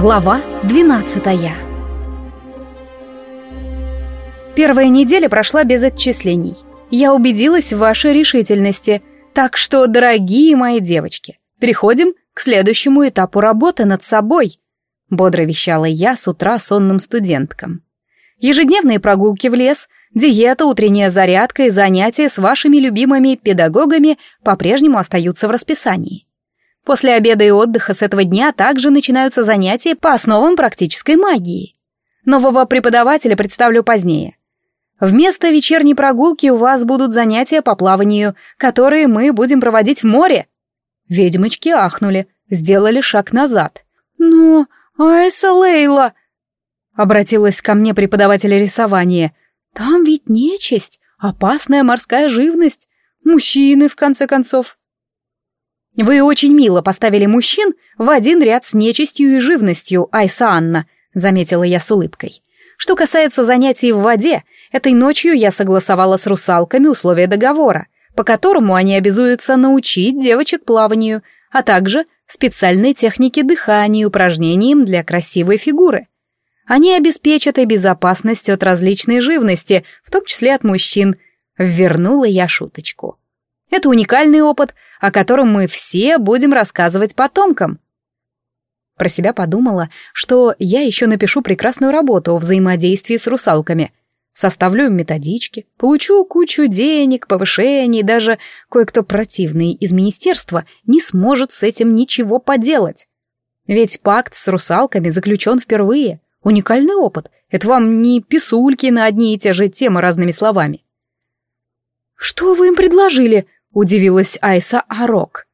Глава 12 Первая неделя прошла без отчислений. Я убедилась в вашей решительности, так что, дорогие мои девочки, переходим к следующему этапу работы над собой, бодро вещала я с утра сонным студенткам. Ежедневные прогулки в лес, диета, утренняя зарядка и занятия с вашими любимыми педагогами по-прежнему остаются в расписании. После обеда и отдыха с этого дня также начинаются занятия по основам практической магии. Нового преподавателя представлю позднее. Вместо вечерней прогулки у вас будут занятия по плаванию, которые мы будем проводить в море. Ведьмочки ахнули, сделали шаг назад. «Но, Айса Лейла!» Обратилась ко мне преподаватель рисования. «Там ведь нечисть, опасная морская живность, мужчины, в конце концов». «Вы очень мило поставили мужчин в один ряд с нечистью и живностью, Айса Анна», — заметила я с улыбкой. «Что касается занятий в воде, этой ночью я согласовала с русалками условия договора, по которому они обязуются научить девочек плаванию, а также специальной технике дыхания и упражнениям для красивой фигуры. Они обеспечат и безопасность от различной живности, в том числе от мужчин», — вернула я шуточку. «Это уникальный опыт — о котором мы все будем рассказывать потомкам. Про себя подумала, что я еще напишу прекрасную работу о взаимодействии с русалками. Составлю им методички, получу кучу денег, повышений, даже кое-кто противный из министерства не сможет с этим ничего поделать. Ведь пакт с русалками заключен впервые. Уникальный опыт. Это вам не писульки на одни и те же темы разными словами. «Что вы им предложили?» — удивилась Айса Арок.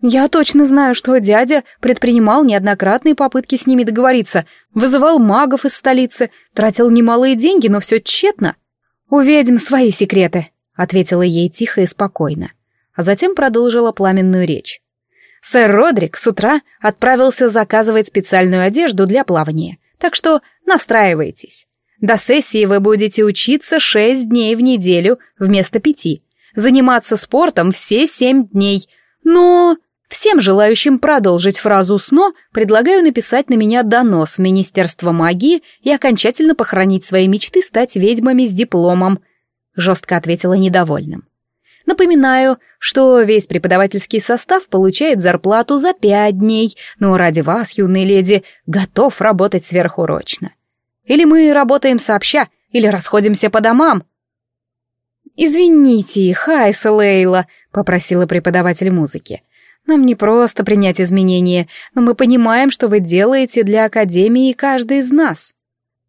«Я точно знаю, что дядя предпринимал неоднократные попытки с ними договориться, вызывал магов из столицы, тратил немалые деньги, но все тщетно. У свои секреты», — ответила ей тихо и спокойно, а затем продолжила пламенную речь. «Сэр Родрик с утра отправился заказывать специальную одежду для плавания, так что настраивайтесь. До сессии вы будете учиться шесть дней в неделю вместо пяти» заниматься спортом все семь дней. Но всем желающим продолжить фразу «сно» предлагаю написать на меня донос в Министерство магии и окончательно похоронить свои мечты стать ведьмами с дипломом», — жестко ответила недовольным. Напоминаю, что весь преподавательский состав получает зарплату за пять дней, но ради вас, юные леди, готов работать сверхурочно. Или мы работаем сообща, или расходимся по домам. «Извините, Хайса Лейла», — попросила преподаватель музыки. «Нам не просто принять изменения, но мы понимаем, что вы делаете для Академии каждый из нас».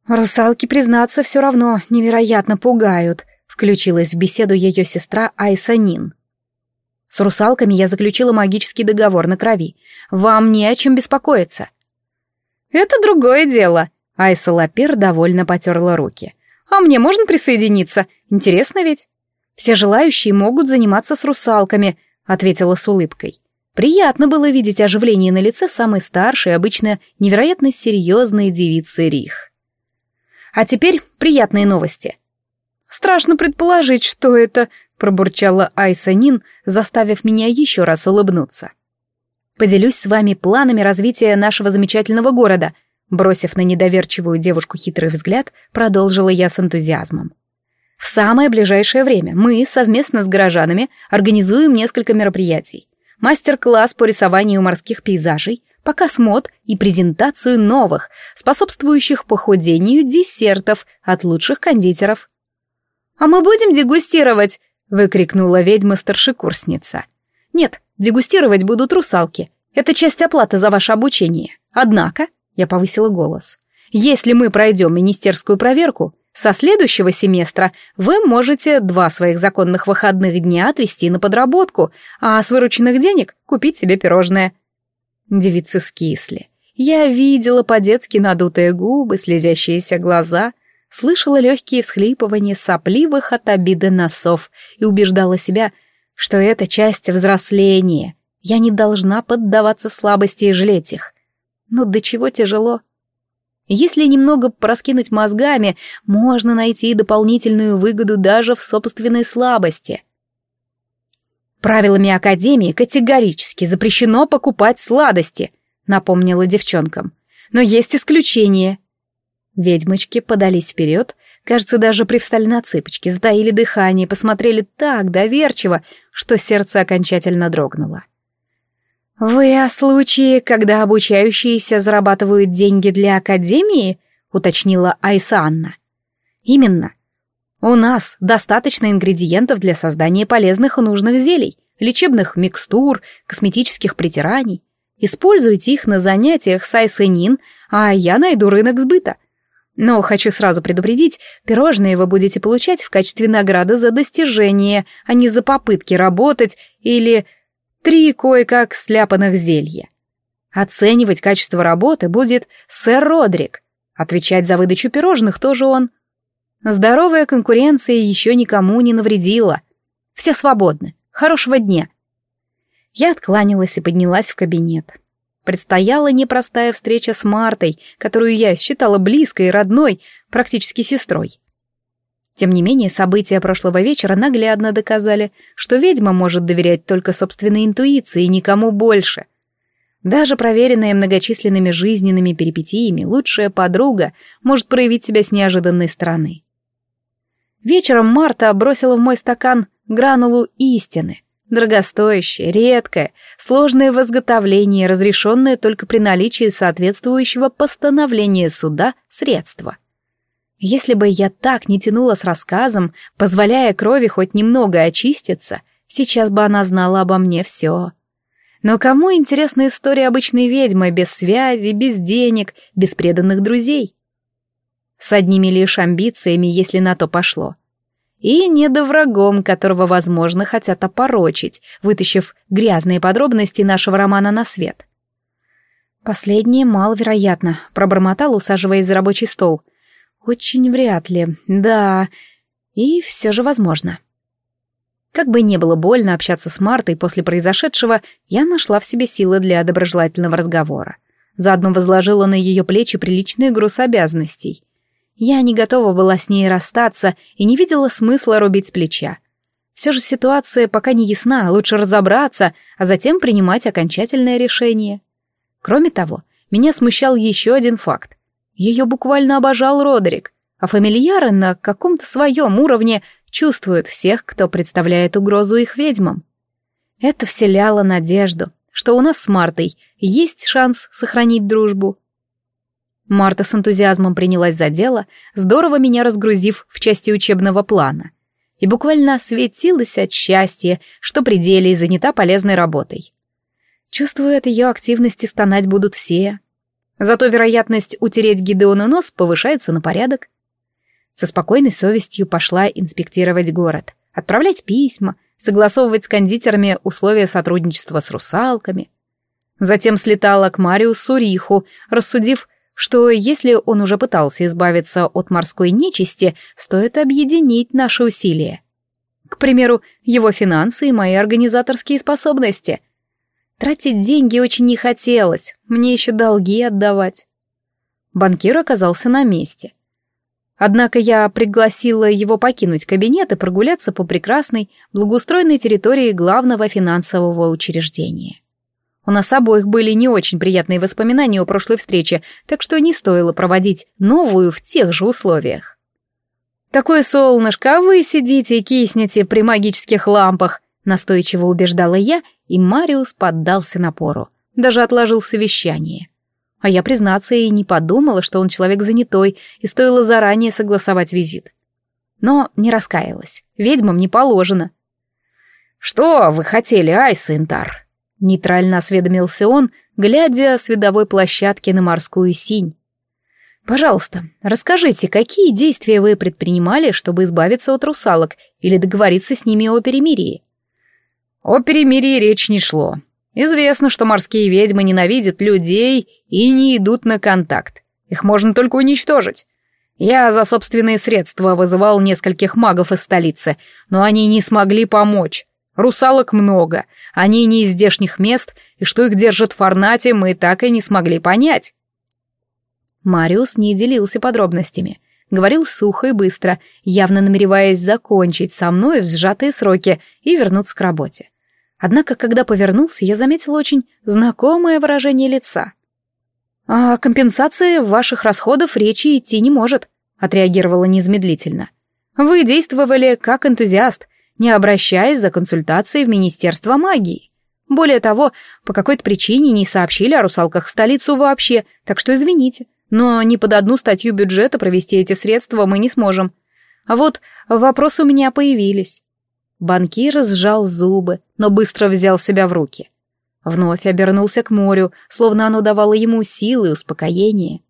«Русалки, признаться, все равно невероятно пугают», — включилась в беседу ее сестра Айса Нин. «С русалками я заключила магический договор на крови. Вам не о чем беспокоиться». «Это другое дело», — Айса Лапир довольно потерла руки. «А мне можно присоединиться? Интересно ведь?» Все желающие могут заниматься с русалками», — ответила с улыбкой. Приятно было видеть оживление на лице самой старшей, обычно невероятно серьезной девицы Рих. А теперь приятные новости. «Страшно предположить, что это», — пробурчала Айса Нин, заставив меня еще раз улыбнуться. «Поделюсь с вами планами развития нашего замечательного города», бросив на недоверчивую девушку хитрый взгляд, продолжила я с энтузиазмом. В самое ближайшее время мы совместно с горожанами организуем несколько мероприятий. Мастер-класс по рисованию морских пейзажей, показ мод и презентацию новых, способствующих похудению десертов от лучших кондитеров. «А мы будем дегустировать!» — выкрикнула ведьма-старшекурсница. «Нет, дегустировать будут русалки. Это часть оплаты за ваше обучение. Однако...» — я повысила голос. «Если мы пройдем министерскую проверку, со следующего семестра вы можете два своих законных выходных дня отвести на подработку, а с вырученных денег купить себе пирожное. Девицы скисли. Я видела по-детски надутые губы, слезящиеся глаза, слышала легкие всхлипывания сопливых от обиды носов и убеждала себя, что это часть взросления. Я не должна поддаваться слабости и жалеть их. Но до чего тяжело. Если немного пораскинуть мозгами, можно найти дополнительную выгоду даже в собственной слабости. Правилами Академии категорически запрещено покупать сладости, напомнила девчонкам. но есть исключение. Ведьмочки подались вперед, кажется, даже привстали на цыпочки, затаили дыхание, посмотрели так доверчиво, что сердце окончательно дрогнуло. «Вы о случае, когда обучающиеся зарабатывают деньги для Академии?» — уточнила Айса Анна. «Именно. У нас достаточно ингредиентов для создания полезных и нужных зелий, лечебных микстур, косметических притираний. Используйте их на занятиях с Айсенин, а я найду рынок сбыта. Но хочу сразу предупредить, пирожные вы будете получать в качестве награды за достижение, а не за попытки работать или три кое-как сляпанных зелья. Оценивать качество работы будет сэр Родрик. Отвечать за выдачу пирожных тоже он. Здоровая конкуренция еще никому не навредила. Все свободны. Хорошего дня. Я откланялась и поднялась в кабинет. Предстояла непростая встреча с Мартой, которую я считала близкой и родной, практически сестрой. Тем не менее, события прошлого вечера наглядно доказали, что ведьма может доверять только собственной интуиции и никому больше. Даже проверенная многочисленными жизненными перипетиями лучшая подруга может проявить себя с неожиданной стороны. Вечером Марта бросила в мой стакан гранулу истины. Дорогостоящее, редкое, сложное в изготовлении, разрешенное только при наличии соответствующего постановления суда средства. Если бы я так не тянула с рассказом, позволяя крови хоть немного очиститься, сейчас бы она знала обо мне все. Но кому интересна история обычной ведьмы без связи, без денег, без преданных друзей? с одними лишь амбициями, если на то пошло. И недоврагом, которого, возможно, хотят опорочить, вытащив грязные подробности нашего романа на свет. Последнее маловероятно, пробормотал, усаживаясь за рабочий стол. Очень вряд ли, да, и все же возможно. Как бы не было больно общаться с Мартой после произошедшего, я нашла в себе силы для доброжелательного разговора. Заодно возложила на ее плечи приличный груз обязанностей. Я не готова была с ней расстаться и не видела смысла рубить с плеча. Все же ситуация пока не ясна, лучше разобраться, а затем принимать окончательное решение. Кроме того, меня смущал еще один факт. Ее буквально обожал Родерик, а фамильяры на каком-то своем уровне чувствуют всех, кто представляет угрозу их ведьмам. Это вселяло надежду, что у нас с Мартой есть шанс сохранить дружбу. Марта с энтузиазмом принялась за дело, здорово меня разгрузив в части учебного плана. И буквально светилась от счастья, что при деле занята полезной работой. Чувствую, от ее активности стонать будут все. Зато вероятность утереть Гидеону нос повышается на порядок. Со спокойной совестью пошла инспектировать город, отправлять письма, согласовывать с кондитерами условия сотрудничества с русалками. Затем слетала к Мариусу Риху, рассудив, что если он уже пытался избавиться от морской нечисти, стоит объединить наши усилия. К примеру, его финансы и мои организаторские способности. Тратить деньги очень не хотелось, мне еще долги отдавать. Банкир оказался на месте. Однако я пригласила его покинуть кабинет и прогуляться по прекрасной, благоустроенной территории главного финансового учреждения. У нас обоих были не очень приятные воспоминания о прошлой встрече, так что не стоило проводить новую в тех же условиях. «Такое солнышко, а вы сидите и киснете при магических лампах», настойчиво убеждала я, и Мариус поддался напору. Даже отложил совещание. А я, признаться, и не подумала, что он человек занятой, и стоило заранее согласовать визит. Но не раскаялась. Ведьмам не положено. «Что вы хотели, Айса Интар?» Нейтрально осведомился он, глядя с видовой площадки на морскую синь. «Пожалуйста, расскажите, какие действия вы предпринимали, чтобы избавиться от русалок или договориться с ними о перемирии?» «О перемирии речь не шло. Известно, что морские ведьмы ненавидят людей и не идут на контакт. Их можно только уничтожить. Я за собственные средства вызывал нескольких магов из столицы, но они не смогли помочь. Русалок много, они не из здешних мест, и что их держит в Форнате, мы так и не смогли понять. Мариус не делился подробностями. Говорил сухо и быстро, явно намереваясь закончить со мной в сжатые сроки и вернуться к работе. Однако, когда повернулся, я заметила очень знакомое выражение лица. «О компенсации ваших расходов речи идти не может», — отреагировала незамедлительно. «Вы действовали как энтузиаст, не обращаясь за консультацией в Министерство магии. Более того, по какой-то причине не сообщили о русалках в столицу вообще, так что извините, но ни под одну статью бюджета провести эти средства мы не сможем. А вот вопросы у меня появились. Банкир сжал зубы, но быстро взял себя в руки. Вновь обернулся к морю, словно оно давало ему силы и успокоение.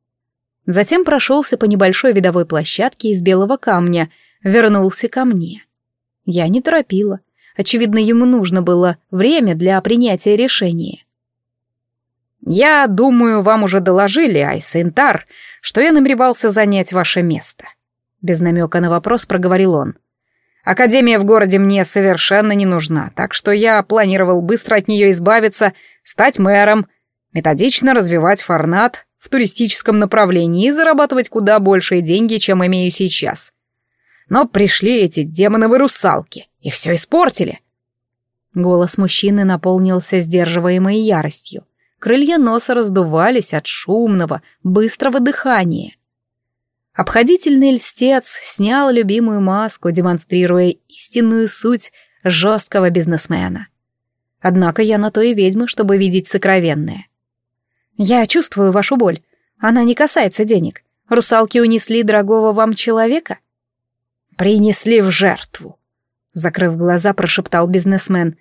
Затем прошелся по небольшой видовой площадке из белого камня, вернулся ко мне. Я не торопила. Очевидно, ему нужно было время для принятия решения. «Я думаю, вам уже доложили, Айсентар, что я намеревался занять ваше место», — без намека на вопрос проговорил он. «Академия в городе мне совершенно не нужна, так что я планировал быстро от нее избавиться, стать мэром, методично развивать форнат в туристическом направлении и зарабатывать куда большие деньги, чем имею сейчас. Но пришли эти демоновы русалки и все испортили. Голос мужчины наполнился сдерживаемой яростью. Крылья носа раздувались от шумного, быстрого дыхания. Обходительный льстец снял любимую маску, демонстрируя истинную суть жесткого бизнесмена. Однако я на то и ведьма, чтобы видеть сокровенное. Я чувствую вашу боль. Она не касается денег. Русалки унесли дорогого вам человека? принесли в жертву. Закрыв глаза, прошептал бизнесмен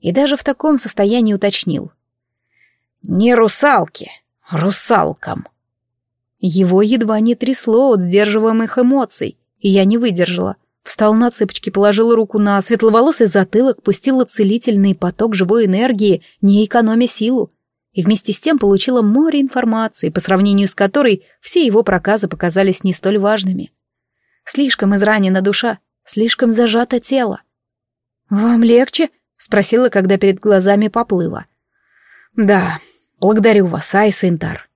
и даже в таком состоянии уточнил. Не русалки, русалкам. Его едва не трясло от сдерживаемых эмоций, и я не выдержала. Встал на цыпочки, положил руку на светловолосый затылок, пустила целительный поток живой энергии, не экономя силу, и вместе с тем получила море информации, по сравнению с которой все его проказы показались не столь важными. Слишком изранена душа, слишком зажато тело. «Вам легче?» — спросила, когда перед глазами поплыло. «Да, благодарю вас, Айса Интар.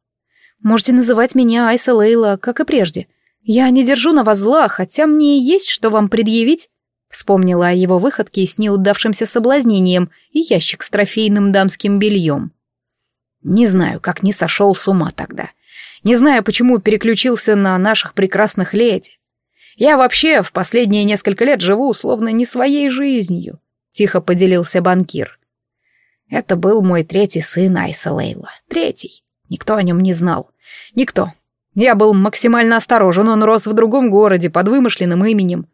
Можете называть меня Айса Лейла, как и прежде. Я не держу на вас зла, хотя мне есть что вам предъявить». Вспомнила о его выходке с неудавшимся соблазнением и ящик с трофейным дамским бельем. Не знаю, как не сошел с ума тогда. Не знаю, почему переключился на наших прекрасных леди. Я вообще в последние несколько лет живу словно не своей жизнью», — тихо поделился банкир. Это был мой третий сын Айса Лейла. Третий. Никто о нем не знал. Никто. Я был максимально осторожен, он рос в другом городе под вымышленным именем.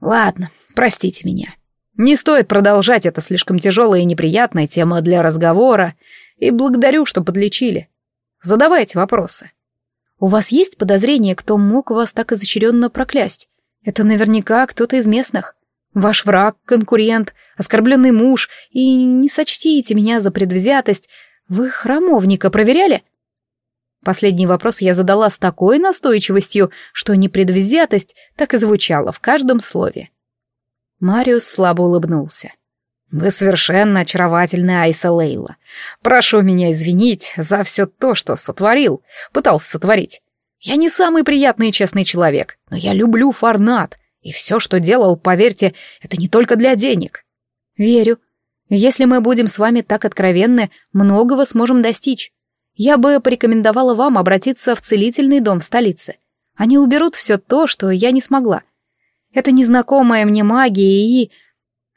Ладно, простите меня. Не стоит продолжать, это слишком тяжелая и неприятная тема для разговора, и благодарю, что подлечили. Задавайте вопросы. У вас есть подозрение, кто мог вас так изощренно проклясть? Это наверняка кто-то из местных. Ваш враг, конкурент, оскорбленный муж. И не сочтите меня за предвзятость. Вы храмовника проверяли? Последний вопрос я задала с такой настойчивостью, что непредвзятость так и звучала в каждом слове. Мариус слабо улыбнулся. «Вы совершенно очаровательная Айса Лейла. Прошу меня извинить за все то, что сотворил, пытался сотворить. Я не самый приятный и честный человек, но я люблю фарнат, и все, что делал, поверьте, это не только для денег». «Верю. Если мы будем с вами так откровенны, многого сможем достичь. Я бы порекомендовала вам обратиться в целительный дом в столице. Они уберут все то, что я не смогла. Это незнакомая мне магия и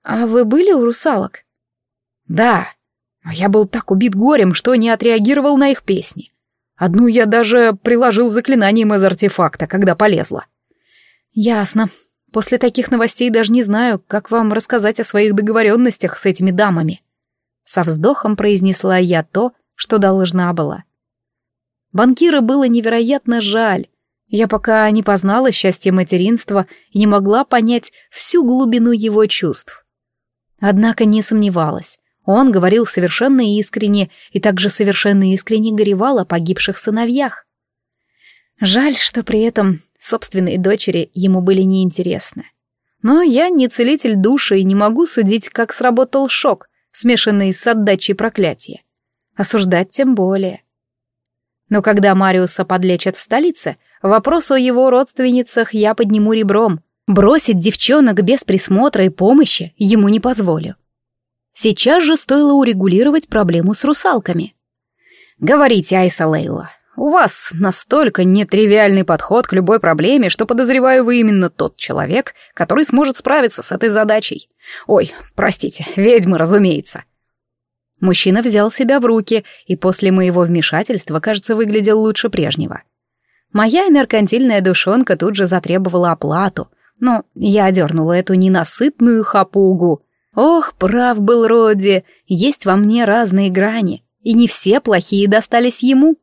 «А вы были у русалок?» «Да, но я был так убит горем, что не отреагировал на их песни. Одну я даже приложил заклинанием из артефакта, когда полезла». «Ясно. После таких новостей даже не знаю, как вам рассказать о своих договоренностях с этими дамами». Со вздохом произнесла я то, что должна была. Банкира было невероятно жаль. Я пока не познала счастье материнства и не могла понять всю глубину его чувств. Однако не сомневалась. Он говорил совершенно искренне и также совершенно искренне горевал о погибших сыновьях. Жаль, что при этом собственные дочери ему были неинтересны. Но я не целитель души и не могу судить, как сработал шок, смешанный с отдачей проклятия. Осуждать тем более. Но когда Мариуса подлечат в столице, вопрос о его родственницах я подниму ребром, Бросить девчонок без присмотра и помощи ему не позволю. Сейчас же стоило урегулировать проблему с русалками. Говорите, Айса Лейла, у вас настолько нетривиальный подход к любой проблеме, что подозреваю вы именно тот человек, который сможет справиться с этой задачей. Ой, простите, ведьмы, разумеется. Мужчина взял себя в руки и после моего вмешательства, кажется, выглядел лучше прежнего. Моя меркантильная душонка тут же затребовала оплату, но я одернула эту ненасытную хапугу. Ох, прав был Роди, есть во мне разные грани, и не все плохие достались ему.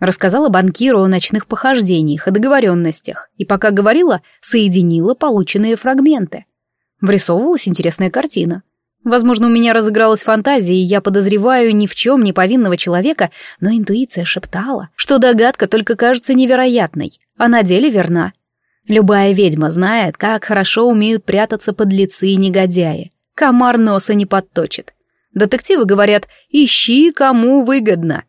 Рассказала банкиру о ночных похождениях и договоренностях, и пока говорила, соединила полученные фрагменты. Врисовывалась интересная картина. Возможно, у меня разыгралась фантазия, и я подозреваю ни в чем не повинного человека, но интуиция шептала, что догадка только кажется невероятной, а на деле верна. Любая ведьма знает, как хорошо умеют прятаться подлецы и негодяи. Комар носа не подточит. Детективы говорят «ищи, кому выгодно»,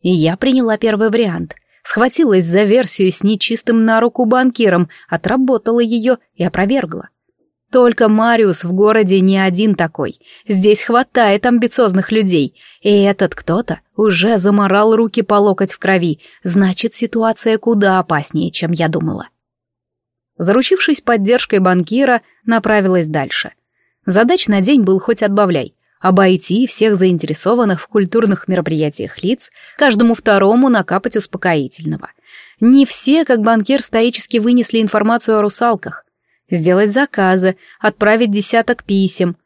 и я приняла первый вариант. Схватилась за версию с нечистым на руку банкиром, отработала ее и опровергла. Только Мариус в городе не один такой. Здесь хватает амбициозных людей. И этот кто-то уже заморал руки по локоть в крови. Значит, ситуация куда опаснее, чем я думала. Заручившись поддержкой банкира, направилась дальше. Задач на день был хоть отбавляй обойти всех заинтересованных в культурных мероприятиях лиц, каждому второму накапать успокоительного. Не все, как банкир, стоически вынесли информацию о русалках. Сделать заказы, отправить десяток писем.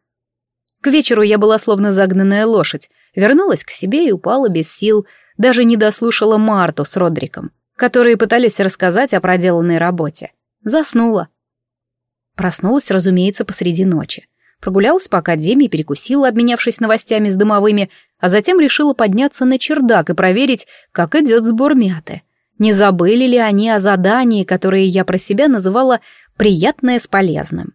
К вечеру я была словно загнанная лошадь, вернулась к себе и упала без сил, даже не дослушала Марту с Родриком, которые пытались рассказать о проделанной работе. Заснула. Проснулась, разумеется, посреди ночи прогулялась по академии, перекусила, обменявшись новостями с дымовыми, а затем решила подняться на чердак и проверить, как идет сбор мяты. Не забыли ли они о задании, которое я про себя называла «приятное с полезным».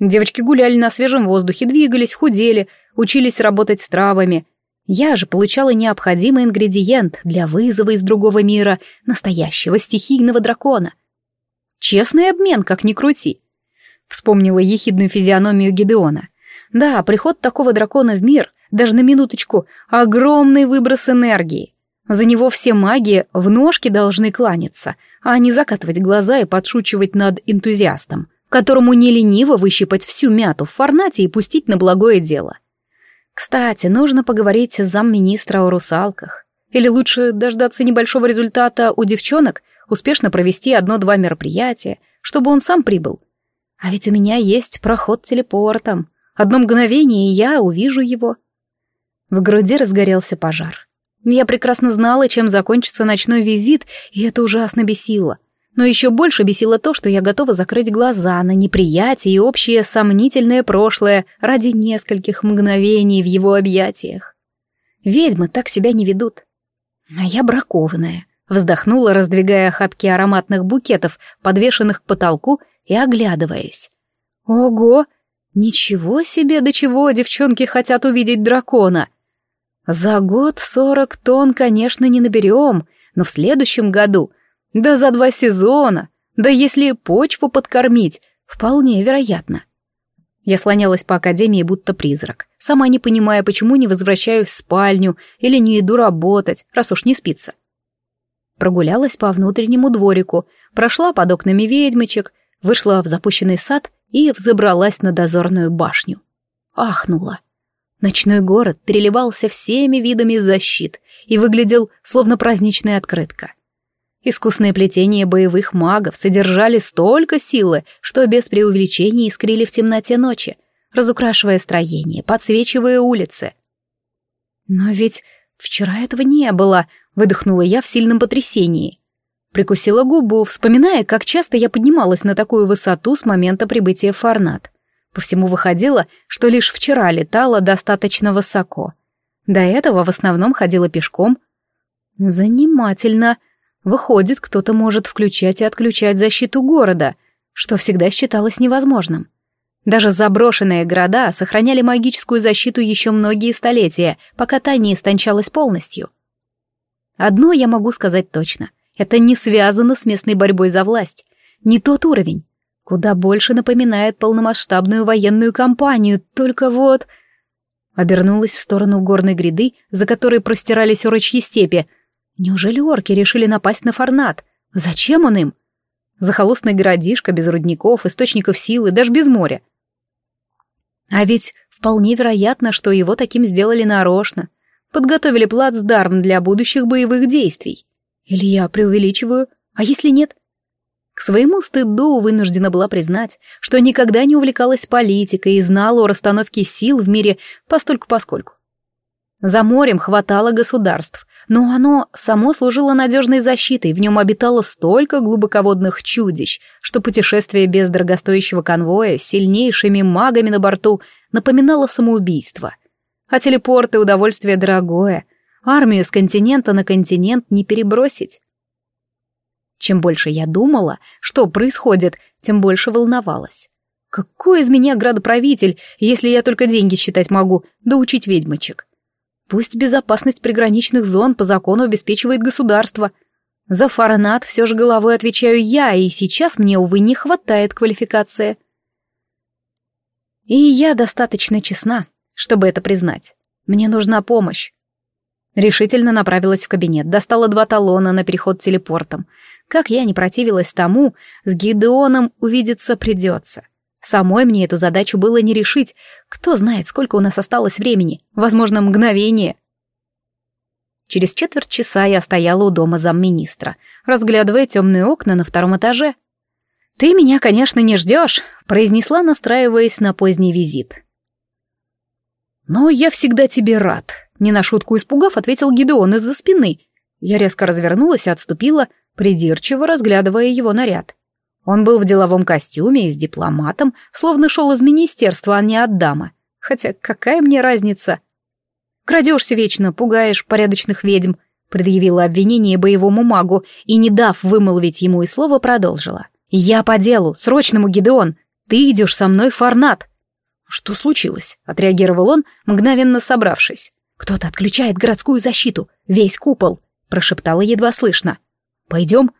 Девочки гуляли на свежем воздухе, двигались, худели, учились работать с травами. Я же получала необходимый ингредиент для вызова из другого мира настоящего стихийного дракона. Честный обмен, как ни крути. Вспомнила ехидную физиономию Гидеона. Да, приход такого дракона в мир, даже на минуточку, огромный выброс энергии. За него все маги в ножки должны кланяться, а не закатывать глаза и подшучивать над энтузиастом, которому не лениво выщипать всю мяту в форнате и пустить на благое дело. Кстати, нужно поговорить с замминистра о русалках. Или лучше дождаться небольшого результата у девчонок, успешно провести одно-два мероприятия, чтобы он сам прибыл, а ведь у меня есть проход телепортом. Одно мгновение, и я увижу его. В груди разгорелся пожар. Я прекрасно знала, чем закончится ночной визит, и это ужасно бесило. Но еще больше бесило то, что я готова закрыть глаза на неприятие и общее сомнительное прошлое ради нескольких мгновений в его объятиях. Ведьмы так себя не ведут. А я бракованная. Вздохнула, раздвигая охапки ароматных букетов, подвешенных к потолку и оглядываясь. «Ого! Ничего себе, до чего девчонки хотят увидеть дракона!» «За год сорок тонн, конечно, не наберем, но в следующем году, да за два сезона, да если почву подкормить, вполне вероятно». Я слонялась по академии, будто призрак, сама не понимая, почему не возвращаюсь в спальню или не иду работать, раз уж не спится. Прогулялась по внутреннему дворику, прошла под окнами ведьмочек, вышла в запущенный сад и взобралась на дозорную башню. Ахнула. Ночной город переливался всеми видами защит и выглядел словно праздничная открытка. Искусные плетения боевых магов содержали столько силы, что без преувеличения искрили в темноте ночи, разукрашивая строение, подсвечивая улицы. «Но ведь вчера этого не было», — выдохнула я в сильном потрясении. Прикусила губу, вспоминая, как часто я поднималась на такую высоту с момента прибытия в Фарнат. По всему выходило, что лишь вчера летала достаточно высоко. До этого в основном ходила пешком. Занимательно. Выходит, кто-то может включать и отключать защиту города, что всегда считалось невозможным. Даже заброшенные города сохраняли магическую защиту еще многие столетия, пока та не истончалась полностью. Одно я могу сказать точно. Это не связано с местной борьбой за власть. Не тот уровень. Куда больше напоминает полномасштабную военную кампанию, только вот... Обернулась в сторону горной гряды, за которой простирались урочьи степи. Неужели орки решили напасть на Форнат? Зачем он им? Захолустный городишко без рудников, источников силы, даже без моря. А ведь вполне вероятно, что его таким сделали нарочно. Подготовили плацдарм для будущих боевых действий. Или я преувеличиваю? А если нет? К своему стыду вынуждена была признать, что никогда не увлекалась политикой и знала о расстановке сил в мире постольку-поскольку. За морем хватало государств, но оно само служило надежной защитой, в нем обитало столько глубоководных чудищ, что путешествие без дорогостоящего конвоя с сильнейшими магами на борту напоминало самоубийство. А телепорты — удовольствие дорогое, армию с континента на континент не перебросить. Чем больше я думала, что происходит, тем больше волновалась. Какой из меня градоправитель, если я только деньги считать могу, да учить ведьмочек? Пусть безопасность приграничных зон по закону обеспечивает государство. За фаранат все же головой отвечаю я, и сейчас мне, увы, не хватает квалификации. И я достаточно честна, чтобы это признать. Мне нужна помощь. Решительно направилась в кабинет, достала два талона на переход телепортом — как я не противилась тому, с Гидеоном увидеться придется. Самой мне эту задачу было не решить. Кто знает, сколько у нас осталось времени. Возможно, мгновение. Через четверть часа я стояла у дома замминистра, разглядывая темные окна на втором этаже. «Ты меня, конечно, не ждешь», — произнесла, настраиваясь на поздний визит. «Но я всегда тебе рад», — не на шутку испугав, ответил Гидеон из-за спины. Я резко развернулась и отступила, придирчиво разглядывая его наряд. Он был в деловом костюме и с дипломатом, словно шел из министерства, а не от дамы. Хотя какая мне разница? «Крадешься вечно, пугаешь порядочных ведьм», предъявила обвинение боевому магу и, не дав вымолвить ему и слова, продолжила. «Я по делу, срочному, Гидеон! Ты идешь со мной Фарнат!» «Что случилось?» — отреагировал он, мгновенно собравшись. «Кто-то отключает городскую защиту, весь купол», — прошептала едва слышно. «Пойдем?»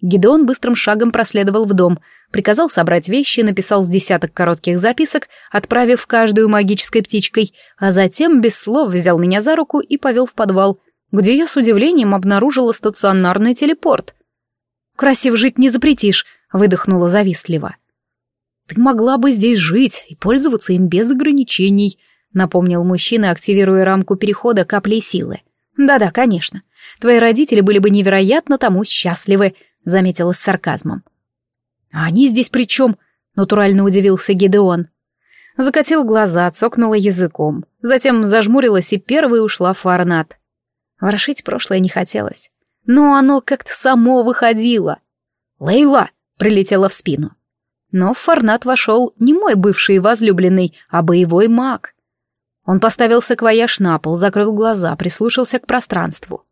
Гидеон быстрым шагом проследовал в дом, приказал собрать вещи, написал с десяток коротких записок, отправив каждую магической птичкой, а затем без слов взял меня за руку и повел в подвал, где я с удивлением обнаружила стационарный телепорт. «Красив жить не запретишь», — выдохнула завистливо. «Ты могла бы здесь жить и пользоваться им без ограничений», — напомнил мужчина, активируя рамку перехода каплей силы. «Да-да, конечно. Твои родители были бы невероятно тому счастливы», — заметила с сарказмом. «А они здесь при чем?» — натурально удивился Гидеон. Закатил глаза, цокнула языком, затем зажмурилась и первой ушла в фарнат. Ворошить прошлое не хотелось, но оно как-то само выходило. «Лейла!» — прилетела в спину. Но в фарнат вошел не мой бывший возлюбленный, а боевой маг. Он поставил саквояж на пол, закрыл глаза, прислушался к пространству.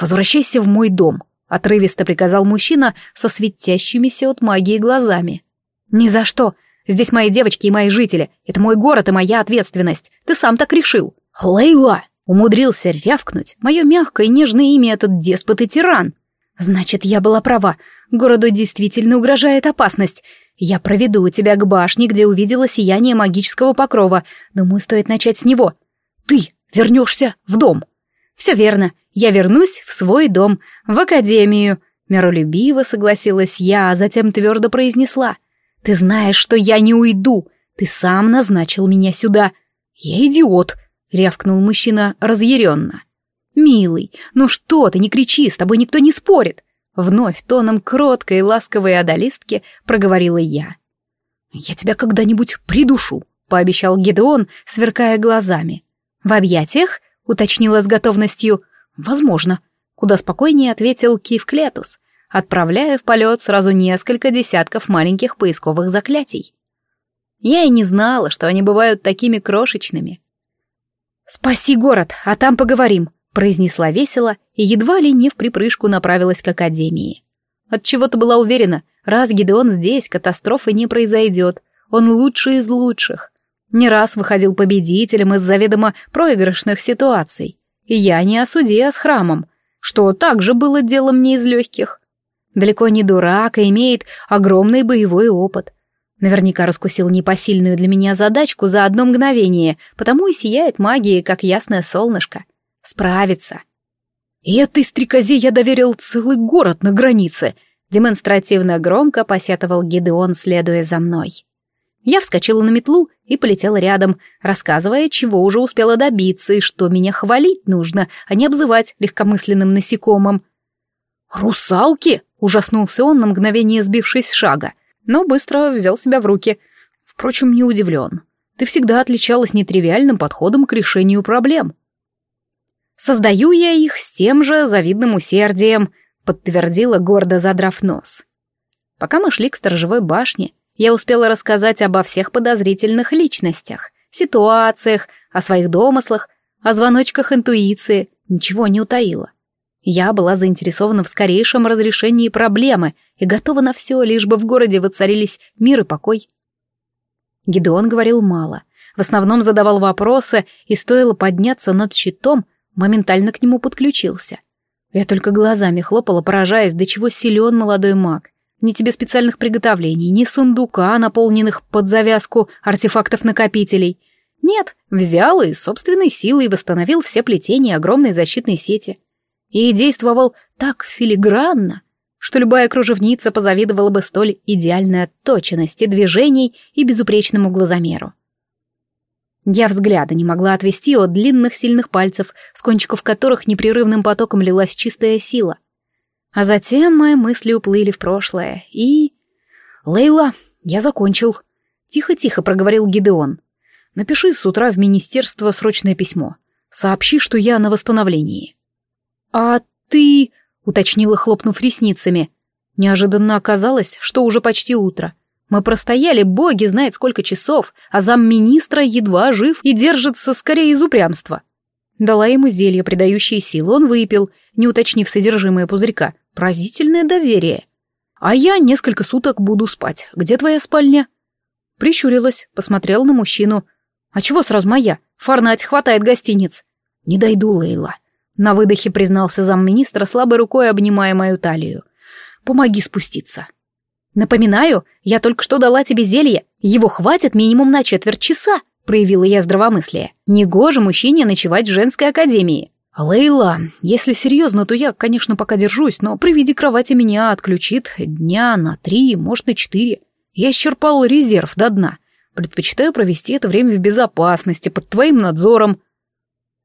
«Возвращайся в мой дом», — отрывисто приказал мужчина со светящимися от магии глазами. «Ни за что. Здесь мои девочки и мои жители. Это мой город и моя ответственность. Ты сам так решил». «Лейла!» — умудрился рявкнуть. Мое мягкое и нежное имя этот деспот и тиран. «Значит, я была права. Городу действительно угрожает опасность. Я проведу тебя к башне, где увидела сияние магического покрова. Думаю, стоит начать с него. Ты вернешься в дом». «Все верно я вернусь в свой дом, в академию», — миролюбиво согласилась я, а затем твердо произнесла. «Ты знаешь, что я не уйду. Ты сам назначил меня сюда». «Я идиот», — рявкнул мужчина разъяренно. «Милый, ну что ты, не кричи, с тобой никто не спорит!» Вновь тоном кроткой и ласковой одолистки проговорила я. «Я тебя когда-нибудь придушу», — пообещал Гедеон, сверкая глазами. «В объятиях?» — уточнила с готовностью. «Возможно», — куда спокойнее ответил Кив Клетус, отправляя в полет сразу несколько десятков маленьких поисковых заклятий. Я и не знала, что они бывают такими крошечными. «Спаси город, а там поговорим», — произнесла весело и едва ли не в припрыжку направилась к Академии. Отчего-то была уверена, раз Гидеон здесь, катастрофы не произойдет, он лучший из лучших. Не раз выходил победителем из заведомо проигрышных ситуаций. И я не о суде, а с храмом, что также было делом не из легких. Далеко не дурак и имеет огромный боевой опыт. Наверняка раскусил непосильную для меня задачку за одно мгновение, потому и сияет магией, как ясное солнышко. Справится. И этой стрекозе я доверил целый город на границе. Демонстративно громко посетовал Гидеон, следуя за мной. Я вскочила на метлу и полетела рядом, рассказывая, чего уже успела добиться и что меня хвалить нужно, а не обзывать легкомысленным насекомым. «Русалки!» — ужаснулся он на мгновение, сбившись с шага, но быстро взял себя в руки. Впрочем, не удивлен. Ты всегда отличалась нетривиальным подходом к решению проблем. Создаю я их с тем же завидным усердием, подтвердила гордо задрав нос. Пока мы шли к сторожевой башне, я успела рассказать обо всех подозрительных личностях, ситуациях, о своих домыслах, о звоночках интуиции, ничего не утаила. Я была заинтересована в скорейшем разрешении проблемы и готова на все, лишь бы в городе воцарились мир и покой. Гидеон говорил мало, в основном задавал вопросы, и стоило подняться над щитом — моментально к нему подключился. Я только глазами хлопала, поражаясь, до чего силен молодой маг. Ни тебе специальных приготовлений, ни сундука, наполненных под завязку артефактов-накопителей. Нет, взял и собственной силой восстановил все плетения огромной защитной сети. И действовал так филигранно, что любая кружевница позавидовала бы столь идеальной отточенности движений и безупречному глазомеру. Я взгляда не могла отвести от длинных сильных пальцев, с кончиков которых непрерывным потоком лилась чистая сила. А затем мои мысли уплыли в прошлое, и... «Лейла, я закончил», — тихо-тихо проговорил Гидеон. «Напиши с утра в министерство срочное письмо. Сообщи, что я на восстановлении». «А ты...» — уточнила, хлопнув ресницами. Неожиданно оказалось, что уже почти утро. Мы простояли, боги знает сколько часов, а замминистра едва жив и держится скорее из упрямства. Дала ему зелье, придающее силу, он выпил, не уточнив содержимое пузырька. Поразительное доверие. А я несколько суток буду спать. Где твоя спальня? Прищурилась, посмотрела на мужчину. А чего сразу моя? Фарнать хватает гостиниц. Не дойду, Лейла. На выдохе признался замминистра, слабой рукой обнимая мою талию. Помоги спуститься. «Напоминаю, я только что дала тебе зелье. Его хватит минимум на четверть часа», — проявила я здравомыслие. «Негоже мужчине ночевать в женской академии». «Лейла, если серьезно, то я, конечно, пока держусь, но при виде кровати меня отключит дня на три, может, на четыре. Я исчерпал резерв до дна. Предпочитаю провести это время в безопасности, под твоим надзором».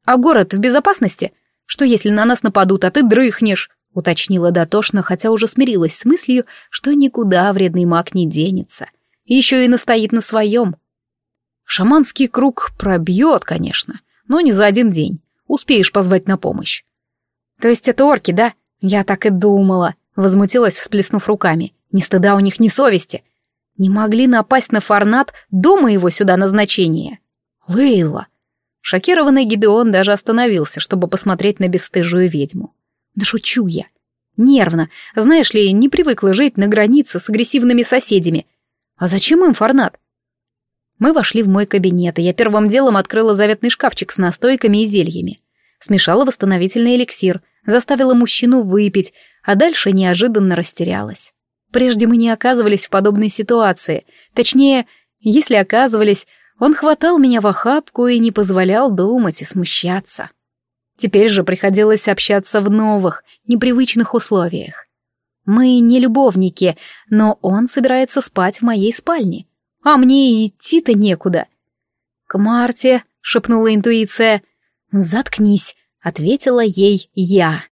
«А город в безопасности? Что, если на нас нападут, а ты дрыхнешь?» — уточнила дотошно, хотя уже смирилась с мыслью, что никуда вредный маг не денется. Еще и настоит на своем. Шаманский круг пробьет, конечно, но не за один день. Успеешь позвать на помощь. То есть это орки, да? Я так и думала. Возмутилась, всплеснув руками. Ни стыда у них, ни совести. Не могли напасть на Фарнат до моего сюда назначения. Лейла. Шокированный Гидеон даже остановился, чтобы посмотреть на бесстыжую ведьму. Да шучу я. Нервно. Знаешь ли, не привыкла жить на границе с агрессивными соседями. А зачем им форнат? Мы вошли в мой кабинет, и я первым делом открыла заветный шкафчик с настойками и зельями. Смешала восстановительный эликсир, заставила мужчину выпить, а дальше неожиданно растерялась. Прежде мы не оказывались в подобной ситуации. Точнее, если оказывались, он хватал меня в охапку и не позволял думать и смущаться. Теперь же приходилось общаться в новых, непривычных условиях. Мы не любовники, но он собирается спать в моей спальне, а мне идти-то некуда. «К Марте», — шепнула интуиция. «Заткнись», — ответила ей я.